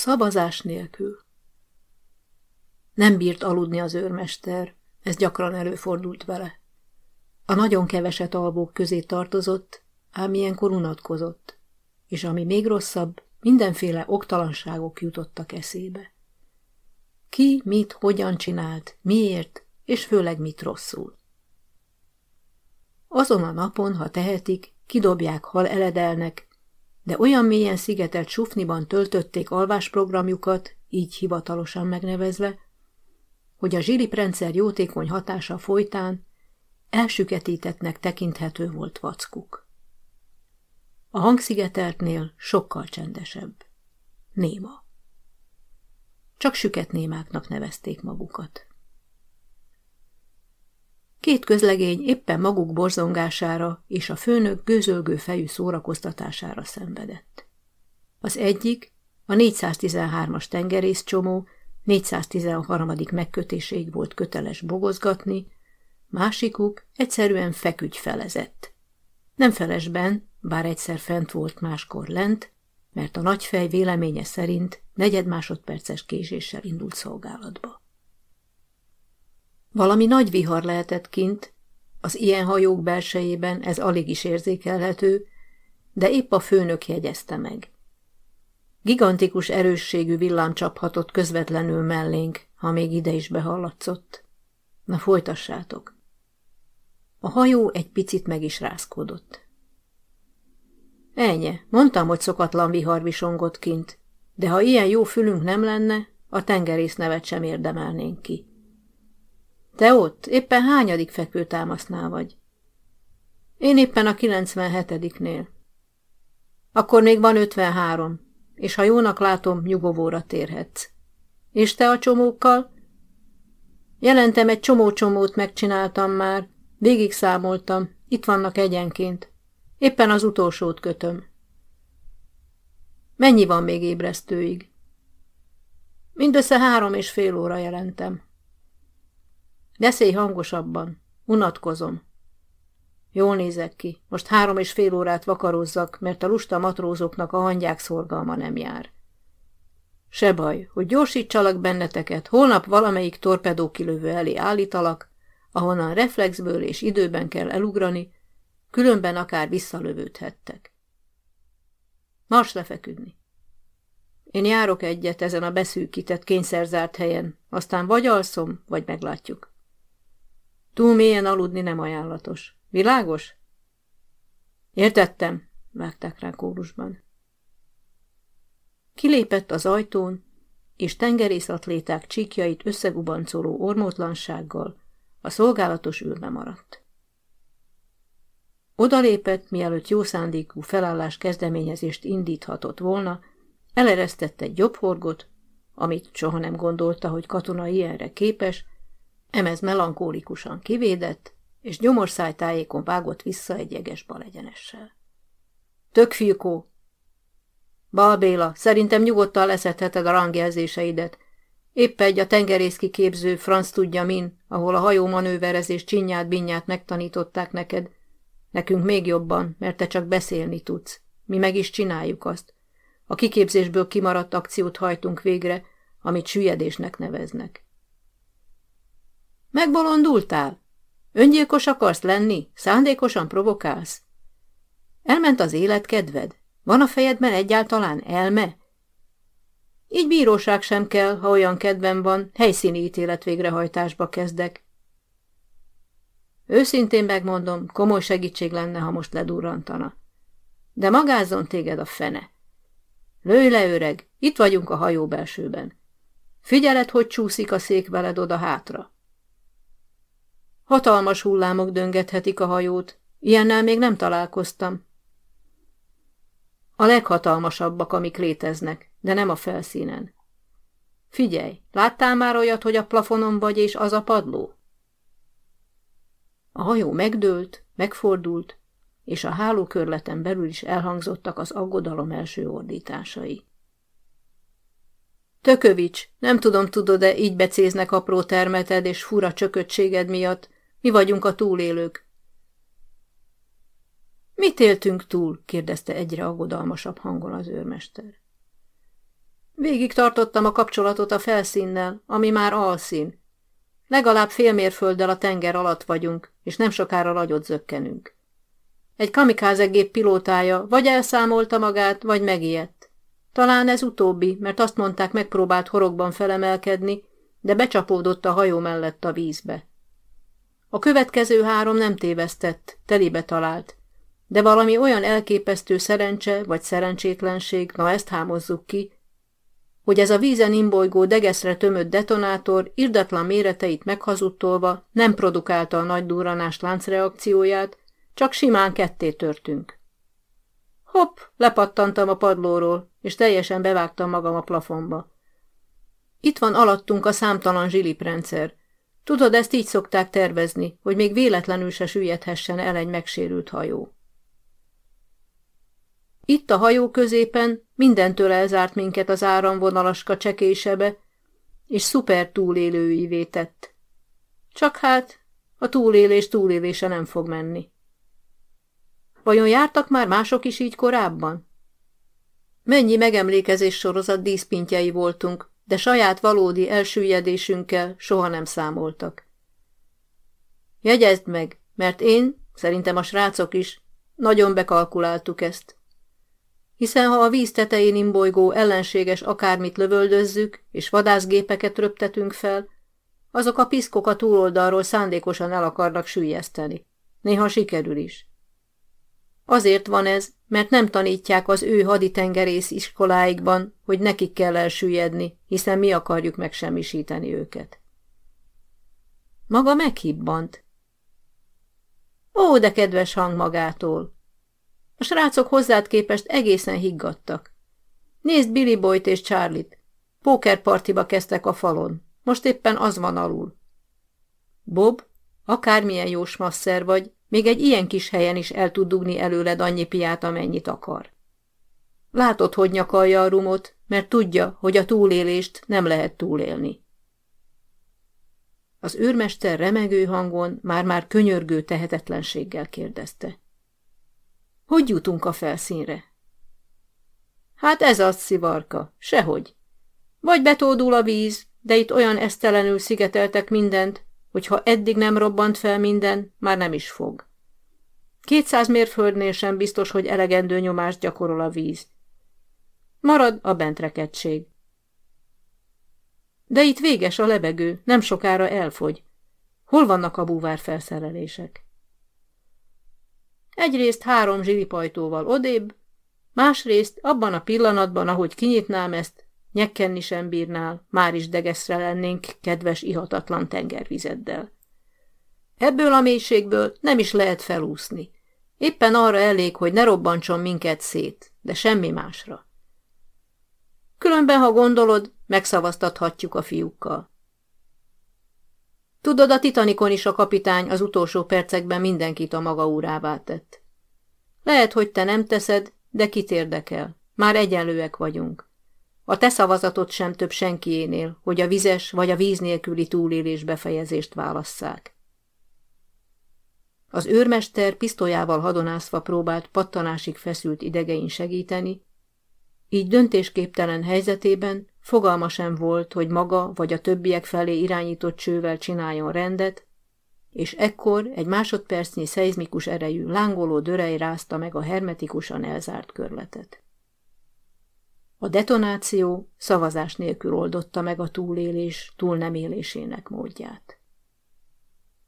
Szavazás nélkül. Nem bírt aludni az őrmester, ez gyakran előfordult vele. A nagyon keveset alvók közé tartozott, ám ilyenkor unatkozott, és ami még rosszabb, mindenféle oktalanságok jutottak eszébe. Ki mit, hogyan csinált, miért, és főleg mit rosszul. Azon a napon, ha tehetik, kidobják, hal eledelnek, de olyan mélyen szigetelt sufniban töltötték alvásprogramjukat, így hivatalosan megnevezve, hogy a zsiriprendszer jótékony hatása folytán elsüketítettnek tekinthető volt vackuk. A hangszigeteltnél sokkal csendesebb. Néma. Csak süket némáknak nevezték magukat. Két közlegény éppen maguk borzongására és a főnök gőzölgő fejű szórakoztatására szenvedett. Az egyik, a 413-as tengerészcsomó 413. megkötéséig volt köteles bogozgatni, másikuk egyszerűen feküdj felezett. Nem felesben, bár egyszer fent volt, máskor lent, mert a nagyfej véleménye szerint negyed másodperces késéssel indult szolgálatba. Valami nagy vihar lehetett kint, az ilyen hajók belsejében ez alig is érzékelhető, de épp a főnök jegyezte meg. Gigantikus erősségű villám csaphatott közvetlenül mellénk, ha még ide is behallatszott. Na folytassátok. A hajó egy picit meg is rázkodott. Ennyi, mondtam, hogy szokatlan vihar visongott kint, de ha ilyen jó fülünk nem lenne, a tengerész nevet sem érdemelnénk ki. Te ott éppen hányadik fekvőtámasznál vagy? Én éppen a 97-nél. Akkor még van 53, és ha jónak látom, nyugovóra térhetsz. És te a csomókkal? Jelentem egy csomó-csomót megcsináltam már, végig számoltam, itt vannak egyenként. Éppen az utolsót kötöm. Mennyi van még ébresztőig? Mindössze három és fél óra jelentem. Beszélj hangosabban. Unatkozom. Jól nézek ki. Most három és fél órát vakarozzak, mert a lusta matrózoknak a hangyák szorgalma nem jár. Se baj, hogy gyorsítsalak benneteket, holnap valamelyik torpedókilövő elé állítalak, ahonnan reflexből és időben kell elugrani, különben akár visszalövődhettek. Mars lefeküdni. Én járok egyet ezen a beszűkített, kényszerzárt helyen, aztán vagy alszom, vagy meglátjuk. Túl mélyen aludni nem ajánlatos. Világos? Értettem, vágták rá kórusban. Kilépett az ajtón, és tengerészatléták csíkjait összegubancoló ormótlansággal a szolgálatos űrbe maradt. Odalépett, mielőtt jó szándékú felállás kezdeményezést indíthatott volna, eleresztett egy jobbhorgot, amit soha nem gondolta, hogy katona ilyenre képes, emez melankólikusan kivédett, és gyomorszájtájékon vágott vissza egy jeges balegyenessel. Tök filkó! Balbéla, szerintem nyugodtan leszedheted a rangjelzéseidet. Épp egy a tengerész kiképző, franc tudja min, ahol a hajó manőverezés csinyát binyát megtanították neked. Nekünk még jobban, mert te csak beszélni tudsz. Mi meg is csináljuk azt. A kiképzésből kimaradt akciót hajtunk végre, amit süllyedésnek neveznek. Megbolondultál? Öngyilkos akarsz lenni? Szándékosan provokálsz? Elment az élet kedved? Van a fejedben egyáltalán elme? Így bíróság sem kell, ha olyan kedvem van, helyszíni ítélet végrehajtásba kezdek. Őszintén megmondom, komoly segítség lenne, ha most ledurrantana. De magázzon téged a fene. Lőj le, öreg, itt vagyunk a hajó belsőben. Figyeled, hogy csúszik a szék veled oda-hátra. Hatalmas hullámok döngethetik a hajót. Ilyennel még nem találkoztam. A leghatalmasabbak, amik léteznek, de nem a felszínen. Figyelj, láttál már olyat, hogy a plafonon vagy, és az a padló? A hajó megdőlt, megfordult, és a hálókörleten belül is elhangzottak az aggodalom első ordításai. Tökövics, nem tudom, tudod-e, így becéznek apró termeted és fura csökötséged miatt, mi vagyunk a túlélők. Mit éltünk túl? kérdezte egyre aggodalmasabb hangon az őrmester. Végig tartottam a kapcsolatot a felszínnel, ami már alszín. Legalább fél mérfölddel a tenger alatt vagyunk, és nem sokára lagyot zökkenünk. Egy kamikázegép pilótája vagy elszámolta magát, vagy megijedt. Talán ez utóbbi, mert azt mondták, megpróbált horogban felemelkedni, de becsapódott a hajó mellett a vízbe. A következő három nem tévesztett, telibe talált, de valami olyan elképesztő szerencse vagy szerencsétlenség, na ezt hámozzuk ki, hogy ez a vízen imbolygó degeszre tömött detonátor irdatlan méreteit meghazudtolva nem produkálta a nagy durranás láncreakcióját, csak simán ketté törtünk. Hopp, lepattantam a padlóról, és teljesen bevágtam magam a plafonba. Itt van alattunk a számtalan zsiliprendszer. Tudod, ezt így szokták tervezni, hogy még véletlenül se süllyedhessen el egy megsérült hajó. Itt a hajó középen mindentől elzárt minket az áramvonalaska csekésebe, és szuper túlélőivé tett. Csak hát a túlélés túlélése nem fog menni. Vajon jártak már mások is így korábban? Mennyi megemlékezés sorozat díszpintjei voltunk, de saját valódi elsüllyedésünkkel soha nem számoltak. Jegyezd meg, mert én, szerintem a srácok is, nagyon bekalkuláltuk ezt. Hiszen ha a víz tetején imbolygó ellenséges akármit lövöldözzük, és vadászgépeket röptetünk fel, azok a piszkok a túloldalról szándékosan el akarnak süllyeszteni. Néha sikerül is. Azért van ez, mert nem tanítják az ő haditengerész iskoláikban, hogy nekik kell elsüllyedni, hiszen mi akarjuk megsemmisíteni őket. Maga meghibbant. Ó, de kedves hang magától! A srácok hozzád képest egészen higgadtak. Nézd Billy Boyt és Charlie-t. Pókerpartiba kezdtek a falon. Most éppen az van alul. Bob, akármilyen jós masszer vagy, még egy ilyen kis helyen is el tud dugni előled annyi piát, amennyit akar. Látod, hogy nyakalja a rumot, mert tudja, hogy a túlélést nem lehet túlélni. Az őrmester remegő hangon már-már könyörgő tehetetlenséggel kérdezte. Hogy jutunk a felszínre? Hát ez az, szivarka, sehogy. Vagy betódul a víz, de itt olyan esztelenül szigeteltek mindent, hogy ha eddig nem robbant fel minden, már nem is fog. Kétszáz mérföldnél sem biztos, hogy elegendő nyomást gyakorol a víz. Marad a bentrekettség. De itt véges a lebegő, nem sokára elfogy. Hol vannak a búvár felszerelések? Egyrészt három zsilipajtóval odébb, másrészt abban a pillanatban, ahogy kinyitnám ezt, nyekkenni sem bírnál, már is degeszre lennénk kedves ihatatlan tengervizeddel. Ebből a mélységből nem is lehet felúszni. Éppen arra elég, hogy ne robbantson minket szét, de semmi másra. Különben, ha gondolod, megszavaztathatjuk a fiúkkal. Tudod, a Titanikon is a kapitány az utolsó percekben mindenkit a maga úrává tett. Lehet, hogy te nem teszed, de kit érdekel. Már egyenlőek vagyunk. A te szavazatot sem több senkiénél, hogy a vizes vagy a víz nélküli túlélés befejezést válasszák. Az őrmester pisztolyával hadonászva próbált pattanásig feszült idegein segíteni, így döntésképtelen helyzetében fogalma sem volt, hogy maga vagy a többiek felé irányított csővel csináljon rendet, és ekkor egy másodpercnyi szeizmikus erejű lángoló dörej rázta meg a hermetikusan elzárt körletet. A detonáció szavazás nélkül oldotta meg a túlélés túl nem élésének módját.